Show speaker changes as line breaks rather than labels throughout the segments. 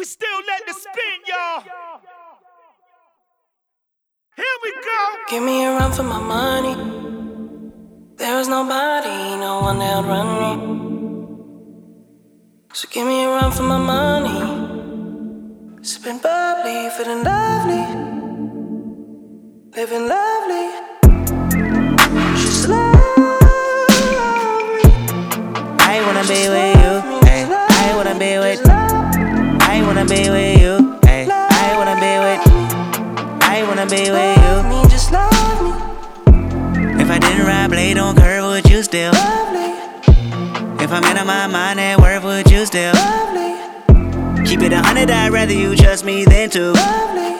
We still let the spin, y'all. Here we go.
Give me a run for my money. There is nobody, no one that'll run me. So give me a run for my money. Sipping bubbly, feeling lovely. Living lovely. She's lovely.
I wanna be with you. Ay, I wanna be with. I wanna be with you. Ay, I wanna be with. I wanna be with
Love me, just love me.
If I didn't ride blade on curve, would you still?
Lovely,
If I'm in my mind at work, would you still?
lovely,
Keep it a hundred, I'd rather you trust me than two.
lovely.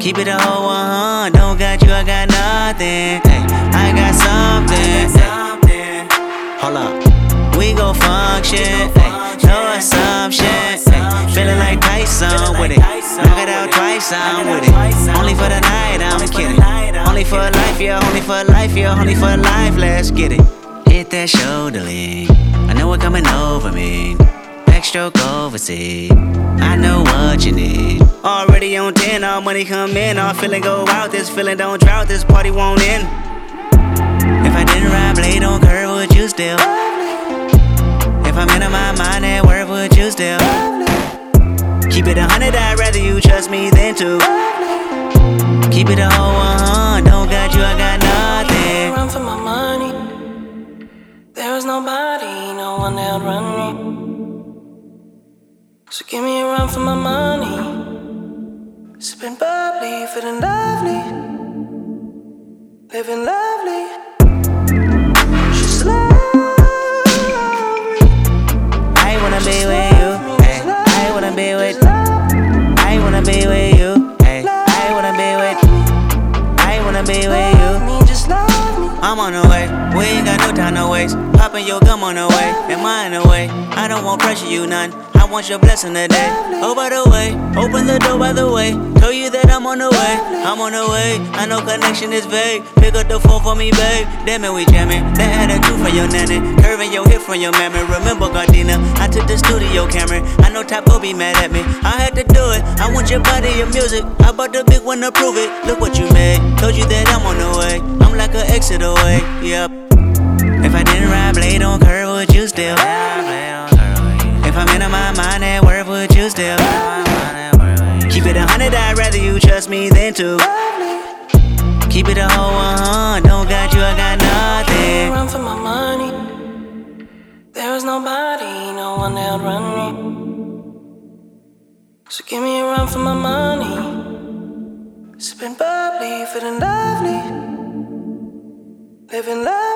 Keep it a whole one, don't got you, I got nothing. Ay, I got something. Like Tyson with it. Knock it out twice, I'm with it. Only for the night, I'm kidding. Only for life, yeah, only for life, yeah, only for life, let's get it. Hit that shoulder lean. I know it coming over me. Backstroke overseas. I know what you need. Already on 10, all money come in. All feeling go out. This feeling don't drought. This party won't end. If I didn't ride blade on curve, would you still? If I'm in my mind at work, would you still? Keep it a hundred, I'd rather you trust me than to. Keep it a whole one, don't got you, I got nothing.
Run for my money. There is nobody, no one that'll run me. So give me a run for my money. Sipping bubbly, feeling lovely. Living lovely.
I wanna be with you. Eh. I wanna be with. I'm on the way. We ain't got no time to waste. Popping your gum on the way. Am I in the way? I don't want pressure, you none. I want your blessing today. Oh, by the way, open the door by the way. Tell you that I'm on the way. I'm on the way. I know connection is vague. Pick up the phone for me, babe. Damn it, we jamming. That attitude from your nanny. Curving your hip from your mammy. Remember, Gardena, I took the studio camera. I know Top go be mad at me. I had to do it. I want your body, your music. I bought the big one to prove it. Look what you made. Told you that I'm on the way. I'm like away. Yep. If I didn't ride blade on curve, would you still? If I'm in my mind at work, would you still? Keep it a hundred, I'd rather you trust me than two. Keep it a whole one, don't got you, I got nothing.
Run for my money. There is nobody, no one that'll run me. So give me a run for my money. Sipping bubbly, feeling lovely. Living lovely.